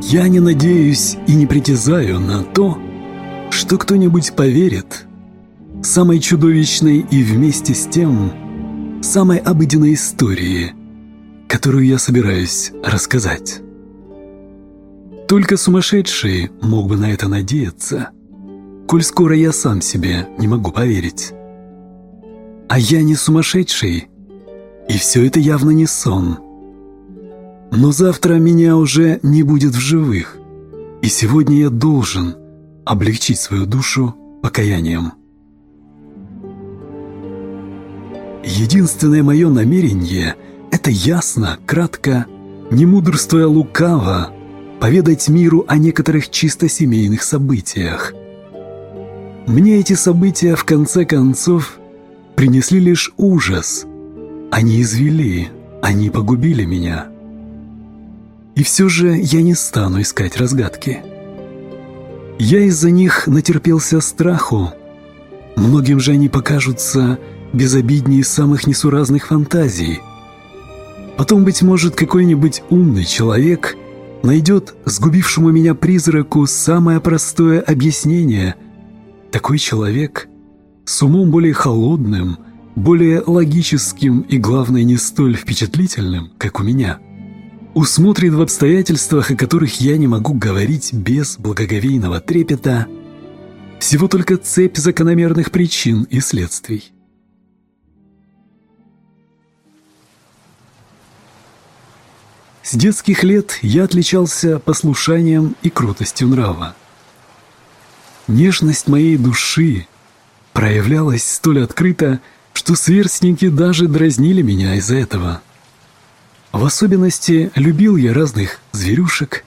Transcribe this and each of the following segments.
Я не надеюсь и не притязаю на то, что кто-нибудь поверит самой чудовищной и вместе с тем самой обыденной истории, которую я собираюсь рассказать. Только сумасшедший мог бы на это надеяться, коль скоро я сам себе не могу поверить. А я не сумасшедший, и все это явно не сон. Но завтра меня уже не будет в живых, и сегодня я должен облегчить свою душу покаянием. Единственное мое намерение – это ясно, кратко, не мудрствуя лукаво, поведать миру о некоторых чисто семейных событиях. Мне эти события, в конце концов, принесли лишь ужас. Они извели, они погубили меня. И все же я не стану искать разгадки. Я из-за них натерпелся страху. Многим же они покажутся безобиднее самых несуразных фантазий. Потом, быть может, какой-нибудь умный человек найдет сгубившему меня призраку самое простое объяснение. Такой человек с умом более холодным, более логическим и, главное, не столь впечатлительным, как у меня, усмотрит в обстоятельствах, о которых я не могу говорить без благоговейного трепета, всего только цепь закономерных причин и следствий. С детских лет я отличался послушанием и крутостью нрава. Нежность моей души проявлялась столь открыто, что сверстники даже дразнили меня из-за этого. В особенности любил я разных зверюшек,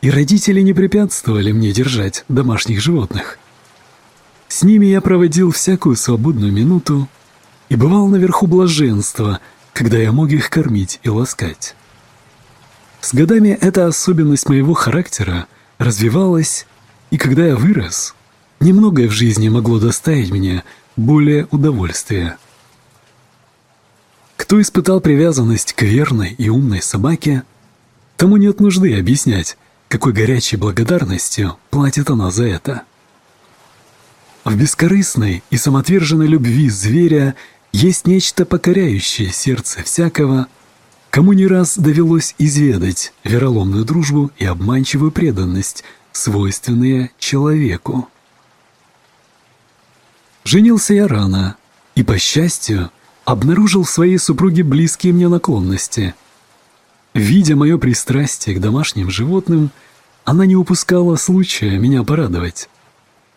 и родители не препятствовали мне держать домашних животных. С ними я проводил всякую свободную минуту и бывал наверху блаженства, когда я мог их кормить и ласкать. С годами эта особенность моего характера развивалась, и когда я вырос, немногое в жизни могло доставить мне более удовольствия. Кто испытал привязанность к верной и умной собаке, тому нет нужды объяснять, какой горячей благодарностью платит она за это. В бескорыстной и самоотверженной любви зверя есть нечто покоряющее сердце всякого – Кому не раз довелось изведать вероломную дружбу и обманчивую преданность, свойственные человеку. Женился я рано и, по счастью, обнаружил в своей супруге близкие мне наклонности. Видя мое пристрастие к домашним животным, она не упускала случая меня порадовать.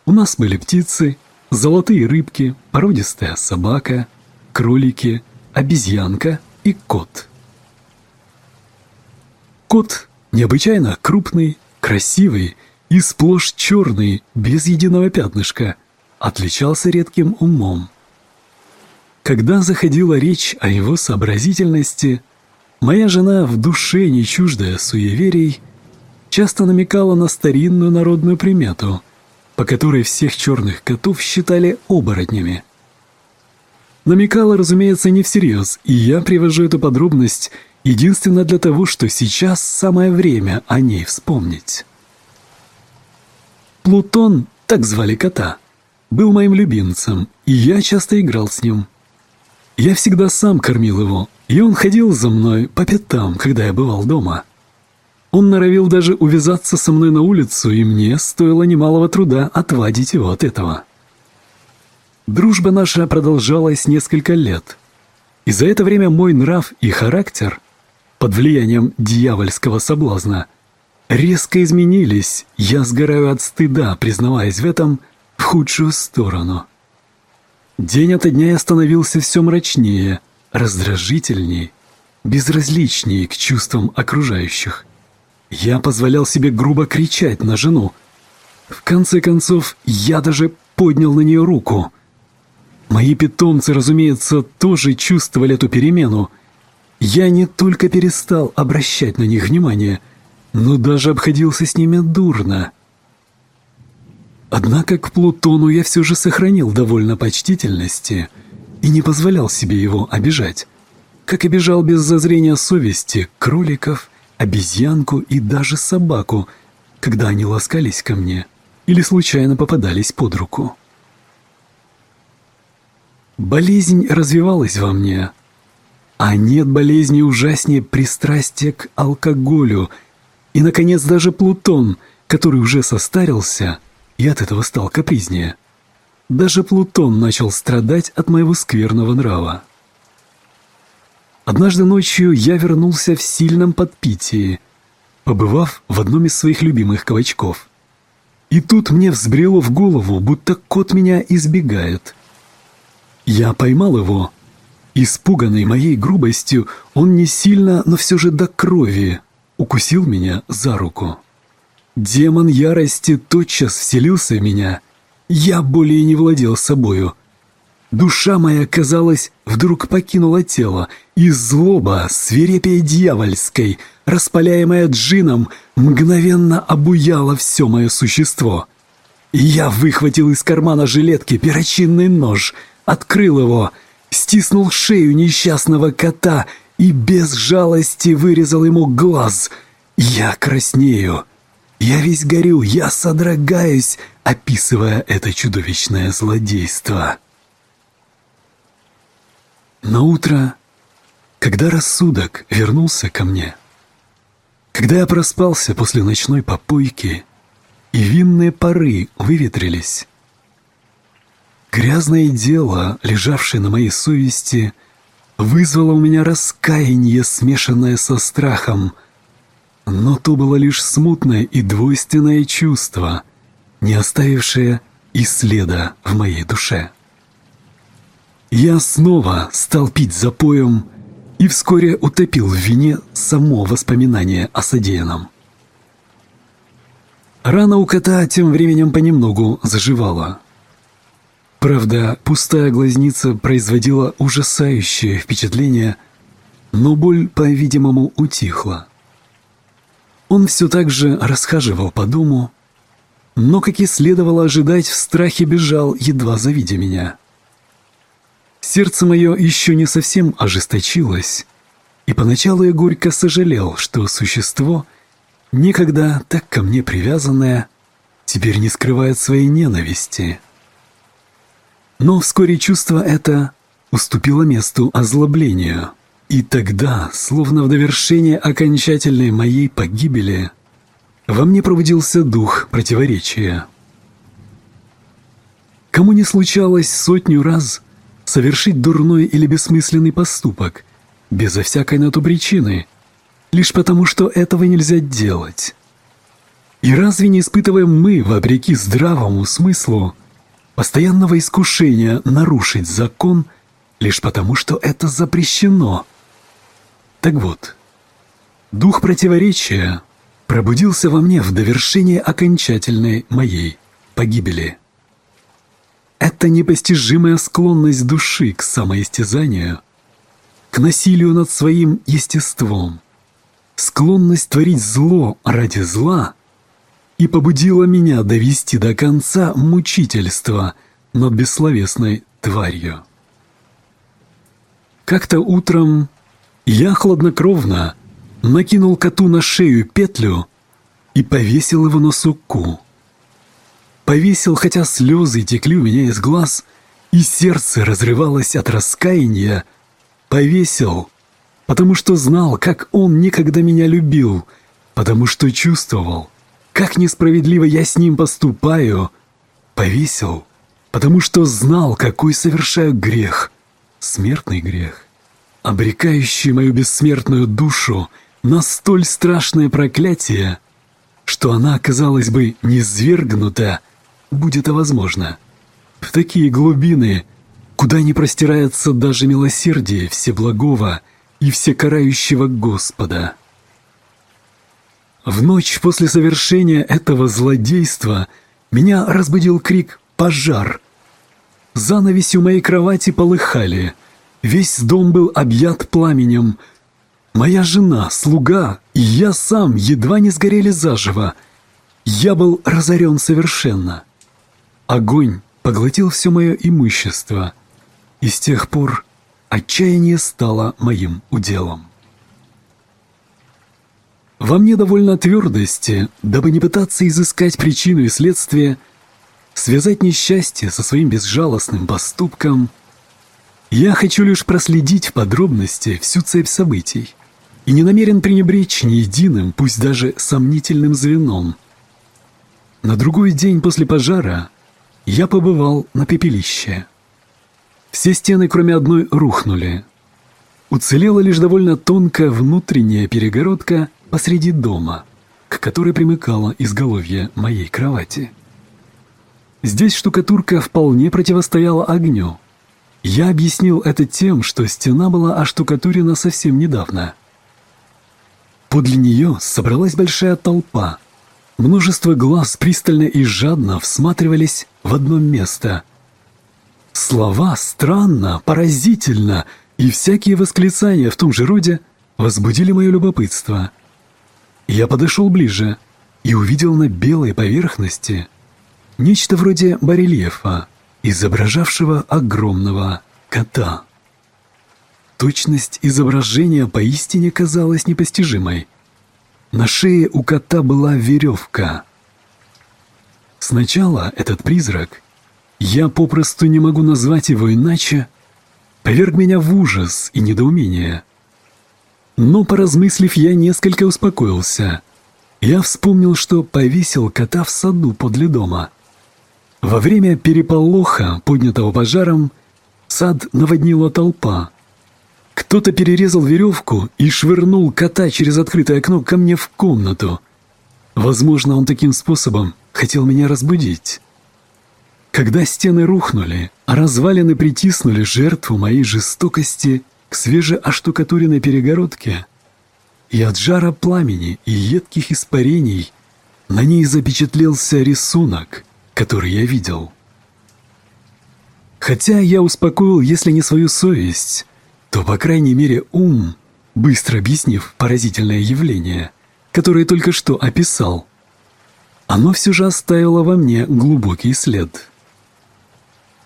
У нас были птицы, золотые рыбки, породистая собака, кролики, обезьянка и кот – Кот необычайно крупный, красивый и сплошь черный, без единого пятнышка, отличался редким умом. Когда заходила речь о его сообразительности, моя жена, в душе не чуждая суеверий, часто намекала на старинную народную примету, по которой всех черных котов считали оборотнями. Намекала, разумеется, не всерьез, и я привожу эту подробность – Единственно для того, что сейчас самое время о ней вспомнить. Плутон, так звали кота, был моим любимцем, и я часто играл с ним. Я всегда сам кормил его, и он ходил за мной по пятам, когда я бывал дома. Он норовил даже увязаться со мной на улицу, и мне стоило немалого труда отвадить его от этого. Дружба наша продолжалась несколько лет, и за это время мой нрав и характер – под влиянием дьявольского соблазна, резко изменились. Я сгораю от стыда, признаваясь в этом, в худшую сторону. День ото дня я становился все мрачнее, раздражительней, безразличнее к чувствам окружающих. Я позволял себе грубо кричать на жену. В конце концов, я даже поднял на нее руку. Мои питомцы, разумеется, тоже чувствовали эту перемену – я не только перестал обращать на них внимание, но даже обходился с ними дурно. Однако к Плутону я все же сохранил довольно почтительности и не позволял себе его обижать, как обижал без зазрения совести кроликов, обезьянку и даже собаку, когда они ласкались ко мне или случайно попадались под руку. Болезнь развивалась во мне, а нет болезни ужаснее пристрастия к алкоголю. И, наконец, даже Плутон, который уже состарился и от этого стал капризнее. Даже Плутон начал страдать от моего скверного нрава. Однажды ночью я вернулся в сильном подпитии, побывав в одном из своих любимых кабачков. И тут мне взбрело в голову, будто кот меня избегает. Я поймал его. Испуганный моей грубостью, он не сильно, но все же до крови укусил меня за руку. Демон ярости тотчас вселился в меня. Я более не владел собою. Душа моя, казалось, вдруг покинула тело, и злоба, свирепия дьявольской, распаляемая джином, мгновенно обуяла все мое существо. Я выхватил из кармана жилетки перочинный нож, открыл его, стиснул шею несчастного кота и без жалости вырезал ему глаз. Я краснею. Я весь горю, я содрогаюсь, описывая это чудовищное злодейство. На утро, когда рассудок вернулся ко мне, когда я проспался после ночной попойки, и винные пары выветрились, грязное дело, лежавшее на моей совести, вызвало у меня раскаяние, смешанное со страхом, но то было лишь смутное и двойственное чувство, не оставившее и следа в моей душе. Я снова стал пить запоем и вскоре утопил в вине само воспоминание о содеянном. Рана у кота тем временем понемногу заживала. Правда, пустая глазница производила ужасающее впечатление, но боль, по-видимому, утихла. Он все так же расхаживал по дому, но, как и следовало ожидать, в страхе бежал, едва завидя меня. Сердце мое еще не совсем ожесточилось, и поначалу я горько сожалел, что существо, никогда так ко мне привязанное, теперь не скрывает своей ненависти. Но вскоре чувство это уступило месту озлоблению, и тогда, словно в довершение окончательной моей погибели, во мне пробудился дух противоречия. Кому не случалось сотню раз – совершить дурной или бессмысленный поступок, безо всякой на то причины, лишь потому, что этого нельзя делать. И разве не испытываем мы, вопреки здравому смыслу, постоянного искушения нарушить закон лишь потому, что это запрещено? Так вот, дух противоречия пробудился во мне в довершение окончательной моей погибели. Это непостижимая склонность души к самоистязанию, к насилию над своим естеством, склонность творить зло ради зла и побудила меня довести до конца мучительство над бессловесной тварью. Как-то утром я хладнокровно накинул коту на шею петлю и повесил его на суку. Повесил, хотя слезы текли у меня из глаз, и сердце разрывалось от раскаяния. Повесил, потому что знал, как он никогда меня любил, потому что чувствовал, как несправедливо я с ним поступаю. Повесил, потому что знал, какой совершаю грех, смертный грех, обрекающий мою бессмертную душу на столь страшное проклятие, что она, казалось бы, низвергнута, будь это возможно. В такие глубины, куда не простирается даже милосердие Всеблагого и Всекарающего Господа. В ночь после совершения этого злодейства меня разбудил крик «Пожар!». Занавеси у моей кровати полыхали, весь дом был объят пламенем. Моя жена, слуга и я сам едва не сгорели заживо. Я был разорен совершенно. Огонь поглотил все мое имущество, и с тех пор отчаяние стало моим уделом. Во мне довольно твердости, дабы не пытаться изыскать причину и следствие, связать несчастье со своим безжалостным поступком. Я хочу лишь проследить в подробности всю цепь событий и не намерен пренебречь ни единым, пусть даже сомнительным звеном. На другой день после пожара я побывал на пепелище. Все стены, кроме одной, рухнули. Уцелела лишь довольно тонкая внутренняя перегородка посреди дома, к которой примыкала изголовье моей кровати. Здесь штукатурка вполне противостояла огню. Я объяснил это тем, что стена была оштукатурена совсем недавно. Подле нее собралась большая толпа. Множество глаз пристально и жадно всматривались в одно место. Слова странно, поразительно и всякие восклицания в том же роде возбудили мое любопытство. Я подошел ближе и увидел на белой поверхности нечто вроде барельефа, изображавшего огромного кота. Точность изображения поистине казалась непостижимой. На шее у кота была веревка. Сначала этот призрак, я попросту не могу назвать его иначе, поверг меня в ужас и недоумение. Но, поразмыслив, я несколько успокоился. Я вспомнил, что повесил кота в саду подле дома. Во время переполоха, поднятого пожаром, сад наводнила толпа — кто-то перерезал веревку и швырнул кота через открытое окно ко мне в комнату. Возможно, он таким способом хотел меня разбудить. Когда стены рухнули, а развалины притиснули жертву моей жестокости к свежеоштукатуренной перегородке, и от жара пламени и едких испарений на ней запечатлелся рисунок, который я видел. Хотя я успокоил, если не свою совесть, то, по крайней мере, ум, быстро объяснив поразительное явление, которое только что описал, оно все же оставило во мне глубокий след.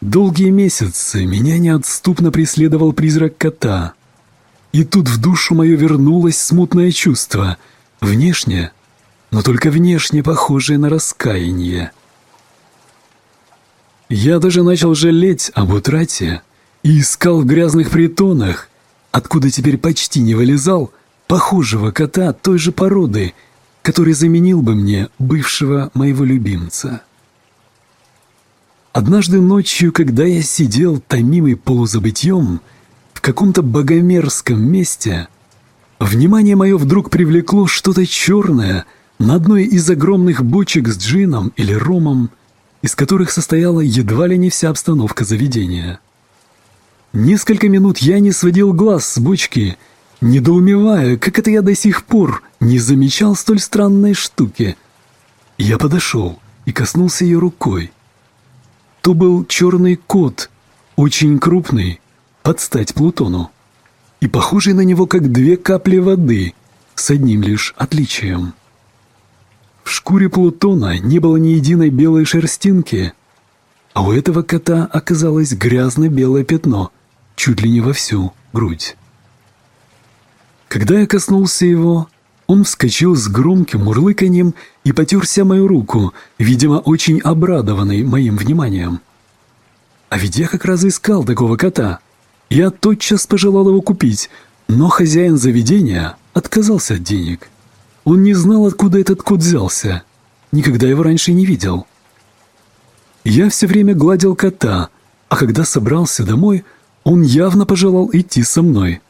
Долгие месяцы меня неотступно преследовал призрак кота, и тут в душу мою вернулось смутное чувство, внешне, но только внешне похожее на раскаяние. Я даже начал жалеть об утрате, и искал в грязных притонах, откуда теперь почти не вылезал, похожего кота той же породы, который заменил бы мне бывшего моего любимца. Однажды ночью, когда я сидел томимый полузабытьем в каком-то богомерзком месте, внимание мое вдруг привлекло что-то черное на одной из огромных бочек с джином или ромом, из которых состояла едва ли не вся обстановка заведения. Несколько минут я не сводил глаз с бочки, недоумевая, как это я до сих пор не замечал столь странной штуки. Я подошел и коснулся ее рукой. То был черный кот, очень крупный, под стать Плутону, и похожий на него как две капли воды, с одним лишь отличием. В шкуре Плутона не было ни единой белой шерстинки, а у этого кота оказалось грязно-белое пятно — чуть ли не во всю грудь. Когда я коснулся его, он вскочил с громким мурлыканьем и потерся мою руку, видимо, очень обрадованный моим вниманием. А ведь я как раз искал такого кота. Я тотчас пожелал его купить, но хозяин заведения отказался от денег. Он не знал, откуда этот кот взялся. Никогда его раньше не видел. Я все время гладил кота, а когда собрался домой, он явно пожелал идти со мной.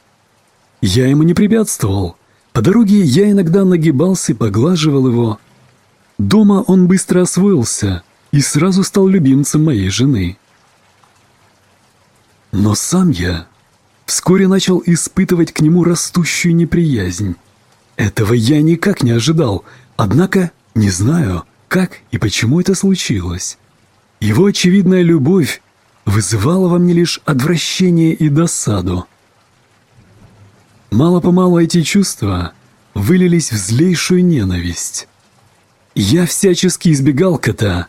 Я ему не препятствовал. По дороге я иногда нагибался и поглаживал его. Дома он быстро освоился и сразу стал любимцем моей жены. Но сам я вскоре начал испытывать к нему растущую неприязнь. Этого я никак не ожидал, однако не знаю, как и почему это случилось. Его очевидная любовь вызывало во мне лишь отвращение и досаду. Мало-помалу эти чувства вылились в злейшую ненависть. Я всячески избегал кота.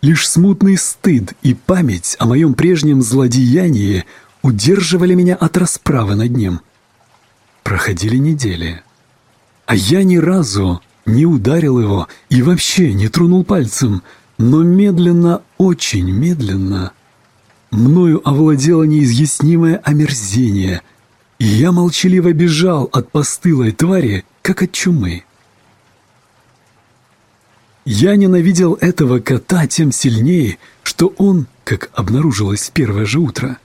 Лишь смутный стыд и память о моем прежнем злодеянии удерживали меня от расправы над ним. Проходили недели. А я ни разу не ударил его и вообще не тронул пальцем, но медленно, очень медленно, мною овладело неизъяснимое омерзение, и я молчаливо бежал от постылой твари, как от чумы. Я ненавидел этого кота тем сильнее, что он, как обнаружилось в первое же утро,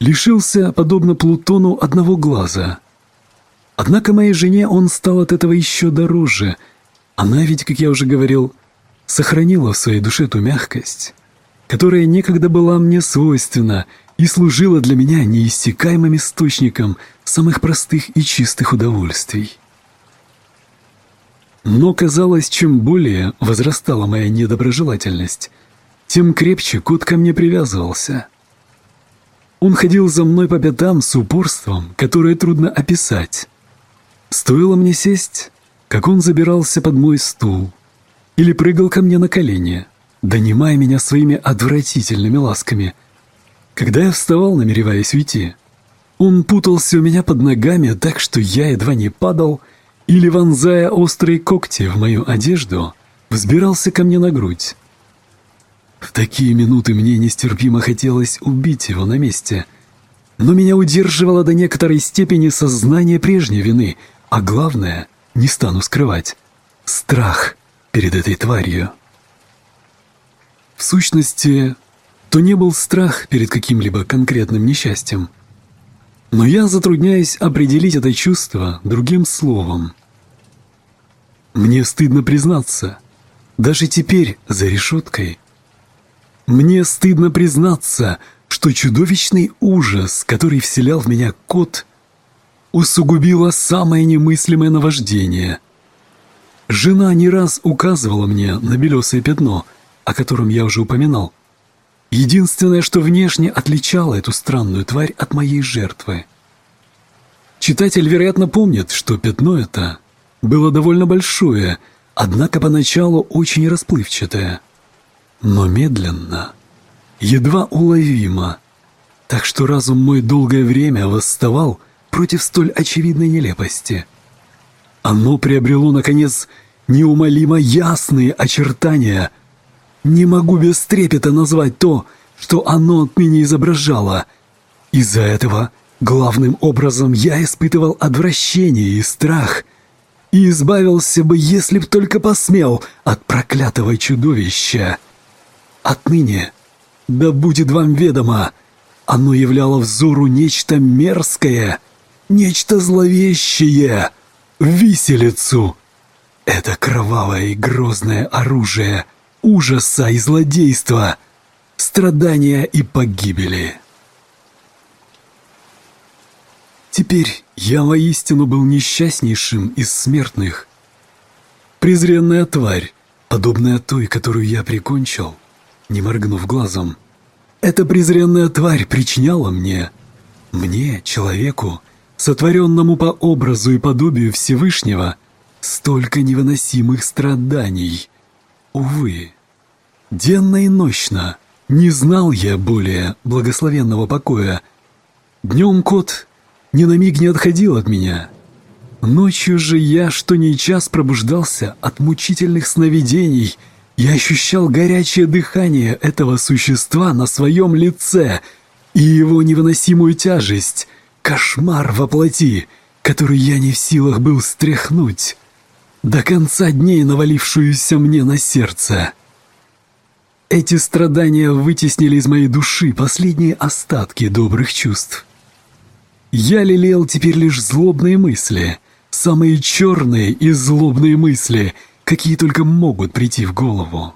лишился, подобно Плутону, одного глаза. Однако моей жене он стал от этого еще дороже. Она ведь, как я уже говорил, сохранила в своей душе ту мягкость, которая некогда была мне свойственна и служила для меня неиссякаемым источником самых простых и чистых удовольствий. Но казалось, чем более возрастала моя недоброжелательность, тем крепче кот ко мне привязывался. Он ходил за мной по пятам с упорством, которое трудно описать. Стоило мне сесть, как он забирался под мой стул или прыгал ко мне на колени, донимая меня своими отвратительными ласками. Когда я вставал, намереваясь уйти, он путался у меня под ногами так, что я едва не падал — или, вонзая острые когти в мою одежду, взбирался ко мне на грудь. В такие минуты мне нестерпимо хотелось убить его на месте, но меня удерживало до некоторой степени сознание прежней вины, а главное, не стану скрывать, страх перед этой тварью. В сущности, то не был страх перед каким-либо конкретным несчастьем – но я затрудняюсь определить это чувство другим словом. Мне стыдно признаться, даже теперь за решеткой. Мне стыдно признаться, что чудовищный ужас, который вселял в меня кот, усугубило самое немыслимое наваждение. Жена не раз указывала мне на белесое пятно, о котором я уже упоминал. Единственное, что внешне отличало эту странную тварь от моей жертвы. Читатель, вероятно, помнит, что пятно это было довольно большое, однако поначалу очень расплывчатое. Но медленно, едва уловимо, так что разум мой долгое время восставал против столь очевидной нелепости. Оно приобрело, наконец, неумолимо ясные очертания – не могу без трепета назвать то, что оно отныне изображало. Из-за этого главным образом я испытывал отвращение и страх, и избавился бы, если б только посмел, от проклятого чудовища. Отныне, да будет вам ведомо, оно являло взору нечто мерзкое, нечто зловещее, виселицу. Это кровавое и грозное оружие — ужаса и злодейства, страдания и погибели. Теперь я воистину был несчастнейшим из смертных. Презренная тварь, подобная той, которую я прикончил, не моргнув глазом. Эта презренная тварь причиняла мне, мне, человеку, сотворенному по образу и подобию Всевышнего, столько невыносимых страданий. Увы, денно и ночно не знал я более благословенного покоя. Днем кот ни на миг не отходил от меня. Ночью же я, что ни час, пробуждался от мучительных сновидений и ощущал горячее дыхание этого существа на своем лице и его невыносимую тяжесть, кошмар во плоти, который я не в силах был стряхнуть до конца дней навалившуюся мне на сердце. Эти страдания вытеснили из моей души последние остатки добрых чувств. Я лелеял теперь лишь злобные мысли, самые черные и злобные мысли, какие только могут прийти в голову.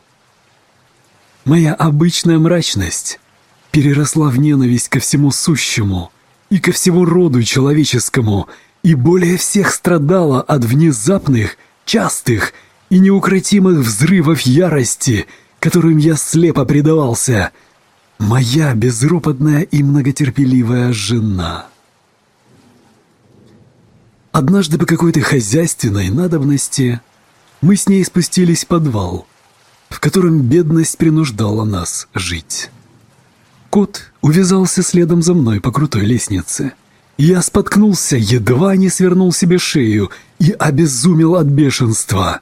Моя обычная мрачность переросла в ненависть ко всему сущему и ко всему роду человеческому, и более всех страдала от внезапных частых и неукротимых взрывов ярости, которым я слепо предавался, моя безропотная и многотерпеливая жена. Однажды по какой-то хозяйственной надобности мы с ней спустились в подвал, в котором бедность принуждала нас жить. Кот увязался следом за мной по крутой лестнице, Я споткнулся, едва не свернул себе шею и обезумел от бешенства.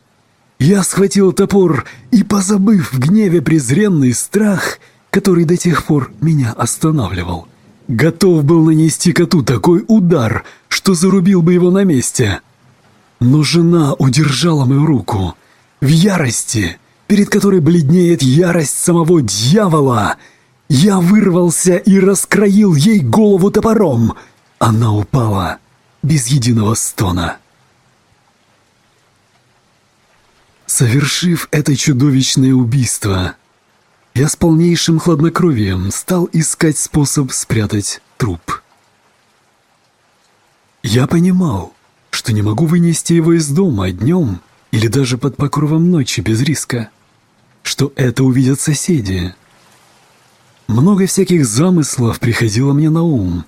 Я схватил топор и, позабыв в гневе презренный страх, который до тех пор меня останавливал, готов был нанести коту такой удар, что зарубил бы его на месте. Но жена удержала мою руку. В ярости, перед которой бледнеет ярость самого дьявола, я вырвался и раскроил ей голову топором. Она упала без единого стона. Совершив это чудовищное убийство, я с полнейшим хладнокровием стал искать способ спрятать труп. Я понимал, что не могу вынести его из дома днем или даже под покровом ночи без риска, что это увидят соседи. Много всяких замыслов приходило мне на ум.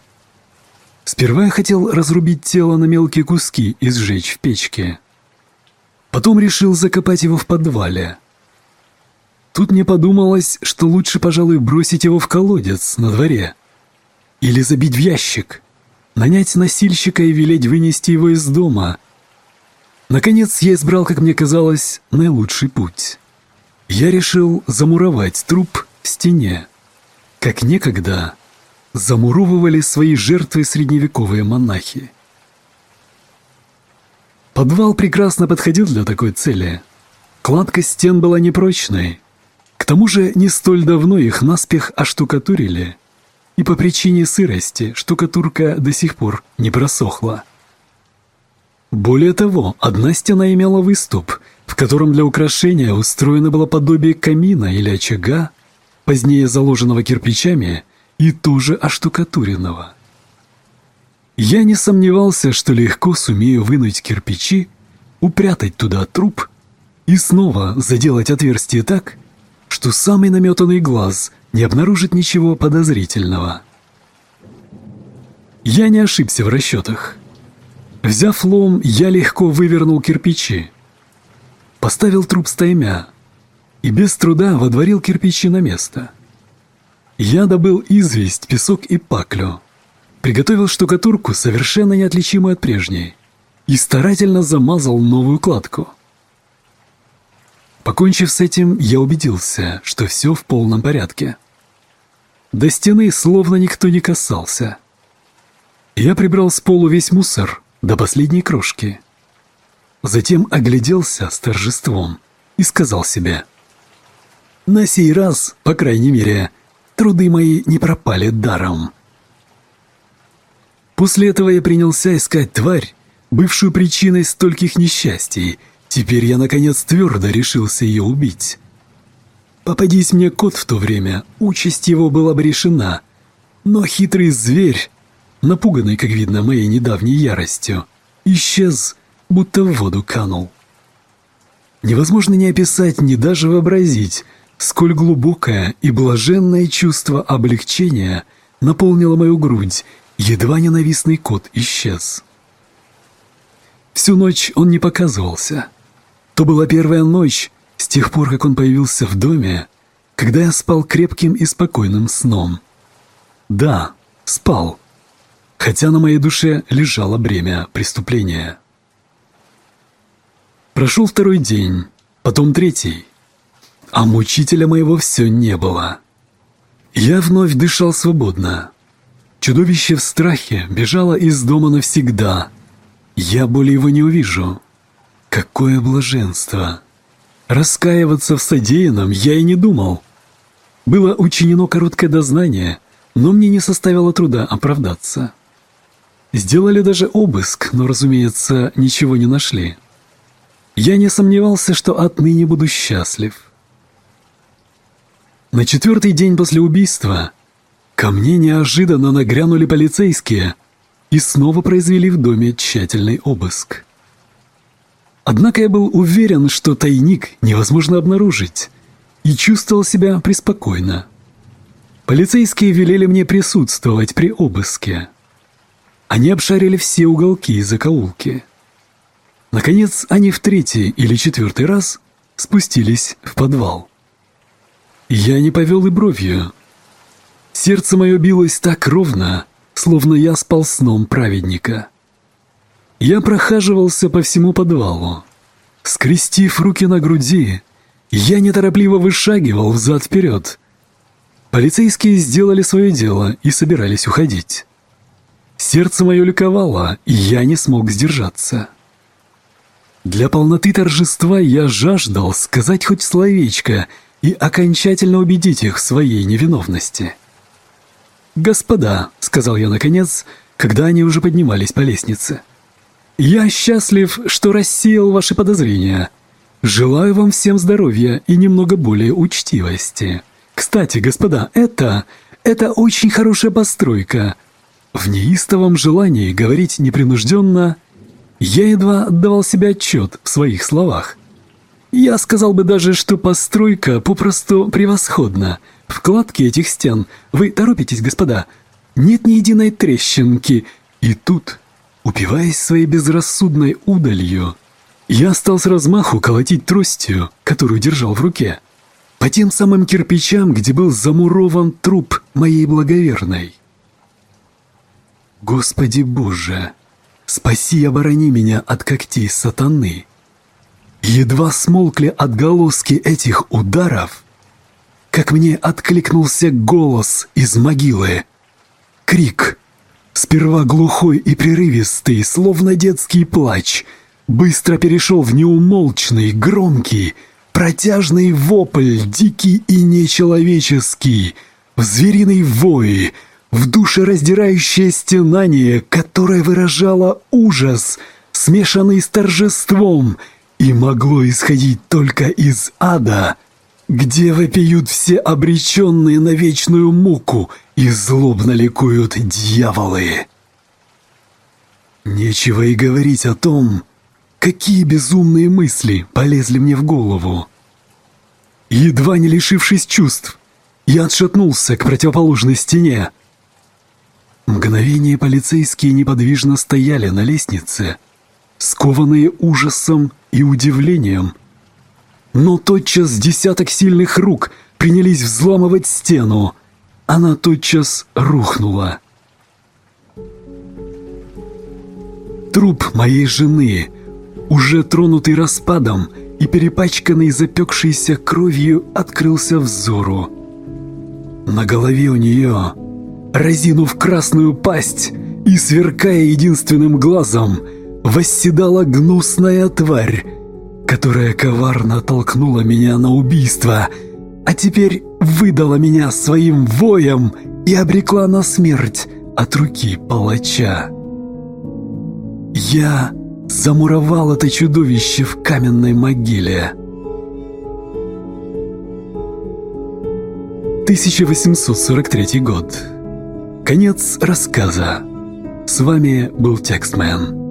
Сперва я хотел разрубить тело на мелкие куски и сжечь в печке. Потом решил закопать его в подвале. Тут мне подумалось, что лучше, пожалуй, бросить его в колодец на дворе. Или забить в ящик, нанять носильщика и велеть вынести его из дома. Наконец я избрал, как мне казалось, наилучший путь. Я решил замуровать труп в стене, как некогда замуровывали свои жертвы средневековые монахи. Подвал прекрасно подходил для такой цели. Кладка стен была непрочной. К тому же не столь давно их наспех оштукатурили. И по причине сырости штукатурка до сих пор не просохла. Более того, одна стена имела выступ, в котором для украшения устроено было подобие камина или очага, позднее заложенного кирпичами и тоже оштукатуренного. Я не сомневался, что легко сумею вынуть кирпичи, упрятать туда труп и снова заделать отверстие так, что самый наметанный глаз не обнаружит ничего подозрительного. Я не ошибся в расчетах. Взяв лом, я легко вывернул кирпичи, поставил труп стаймя и без труда водворил кирпичи на место. Я добыл известь, песок и паклю – приготовил штукатурку, совершенно неотличимую от прежней, и старательно замазал новую кладку. Покончив с этим, я убедился, что все в полном порядке. До стены словно никто не касался. Я прибрал с полу весь мусор до последней крошки. Затем огляделся с торжеством и сказал себе, «На сей раз, по крайней мере, труды мои не пропали даром». После этого я принялся искать тварь, бывшую причиной стольких несчастий. Теперь я, наконец, твердо решился ее убить. Попадись мне кот в то время, участь его была бы решена. Но хитрый зверь, напуганный, как видно, моей недавней яростью, исчез, будто в воду канул. Невозможно ни описать, ни даже вообразить, сколь глубокое и блаженное чувство облегчения наполнило мою грудь Едва ненавистный кот исчез. Всю ночь он не показывался. То была первая ночь с тех пор, как он появился в доме, когда я спал крепким и спокойным сном. Да, спал, хотя на моей душе лежало бремя преступления. Прошел второй день, потом третий, а мучителя моего все не было. Я вновь дышал свободно, Чудовище в страхе бежало из дома навсегда. Я более его не увижу. Какое блаженство! Раскаиваться в содеянном я и не думал. Было учинено короткое дознание, но мне не составило труда оправдаться. Сделали даже обыск, но, разумеется, ничего не нашли. Я не сомневался, что отныне буду счастлив. На четвертый день после убийства Ко мне неожиданно нагрянули полицейские и снова произвели в доме тщательный обыск. Однако я был уверен, что тайник невозможно обнаружить, и чувствовал себя преспокойно. Полицейские велели мне присутствовать при обыске. Они обшарили все уголки и закоулки. Наконец, они в третий или четвертый раз спустились в подвал. Я не повел и бровью, Сердце мое билось так ровно, словно я спал сном праведника. Я прохаживался по всему подвалу. Скрестив руки на груди, я неторопливо вышагивал взад-вперед. Полицейские сделали свое дело и собирались уходить. Сердце мое ликовало, и я не смог сдержаться. Для полноты торжества я жаждал сказать хоть словечко и окончательно убедить их в своей невиновности. «Господа», — сказал я наконец, когда они уже поднимались по лестнице, — «я счастлив, что рассеял ваши подозрения. Желаю вам всем здоровья и немного более учтивости. Кстати, господа, это... это очень хорошая постройка». В неистовом желании говорить непринужденно — я едва отдавал себе отчет в своих словах. Я сказал бы даже, что постройка попросту превосходна. Вкладки этих стен, вы торопитесь, господа, нет ни единой трещинки. И тут, упиваясь своей безрассудной удалью, я стал с размаху колотить тростью, которую держал в руке, по тем самым кирпичам, где был замурован труп моей благоверной. Господи Боже! Спаси и оборони меня от когтей сатаны. Едва смолкли отголоски этих ударов, как мне откликнулся голос из могилы. Крик, сперва глухой и прерывистый, словно детский плач, быстро перешел в неумолчный, громкий, протяжный вопль, дикий и нечеловеческий, в звериный вой — в душераздирающее стенание, которое выражало ужас, смешанный с торжеством, и могло исходить только из ада, где вопиют все обреченные на вечную муку и злобно ликуют дьяволы. Нечего и говорить о том, какие безумные мысли полезли мне в голову. Едва не лишившись чувств, я отшатнулся к противоположной стене, Мгновение полицейские неподвижно стояли на лестнице, скованные ужасом и удивлением. Но тотчас десяток сильных рук принялись взламывать стену. Она тотчас рухнула. Труп моей жены, уже тронутый распадом и перепачканный запекшейся кровью, открылся взору. На голове у нее разинув красную пасть и сверкая единственным глазом, восседала гнусная тварь, которая коварно толкнула меня на убийство, а теперь выдала меня своим воем и обрекла на смерть от руки палача. Я замуровал это чудовище в каменной могиле. 1843 год. Конец рассказа. С вами был Текстмен.